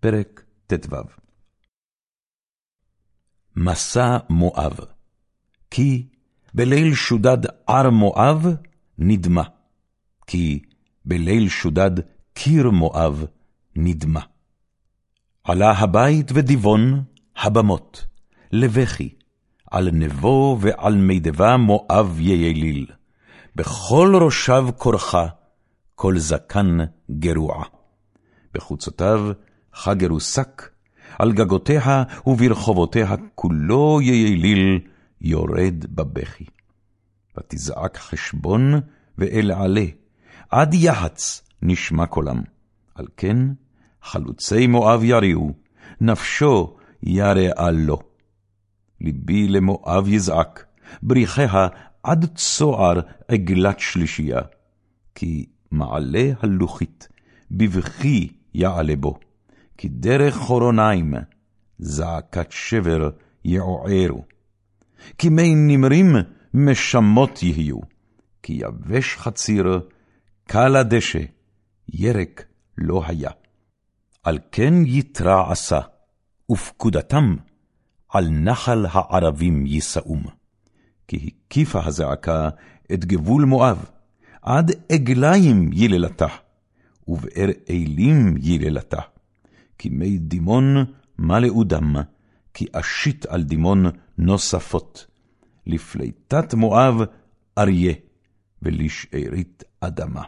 פרק ט"ו. מסע מואב, כי בליל שודד ער מואב נדמה, כי בליל שודד קיר מואב נדמה. עלה הבית ודיבון הבמות, לבכי, על נבו ועל מידבה מואב יליל, בכל ראשיו כורחה, כל זקן גרוע. בחוצותיו חגרו שק, על גגותיה וברחובותיה כולו יליל יורד בבכי. ותזעק חשבון ואל עלה, עד יחץ נשמע קולם. על כן חלוצי מואב יריעו, נפשו ירעה לו. ליבי למואב יזעק, בריחיה עד צוער עגלת שלישייה. כי מעלה הלוחית, בבכי יעלה בו. כי דרך חורוניים זעקת שבר יעוערו. כי מי נמרים משמות יהיו, כי יבש חציר, קל הדשא, ירק לא היה. על כן יתרע עשה, ופקודתם על נחל הערבים יישאום. כי הקיפה הזעקה את גבול מואב, עד עגליים יללתה, ובאר אלים יללתה. כי מי דימון מלאו דם, כי אשית על דימון נוספות. לפליטת מואב אריה, ולשארית אדמה.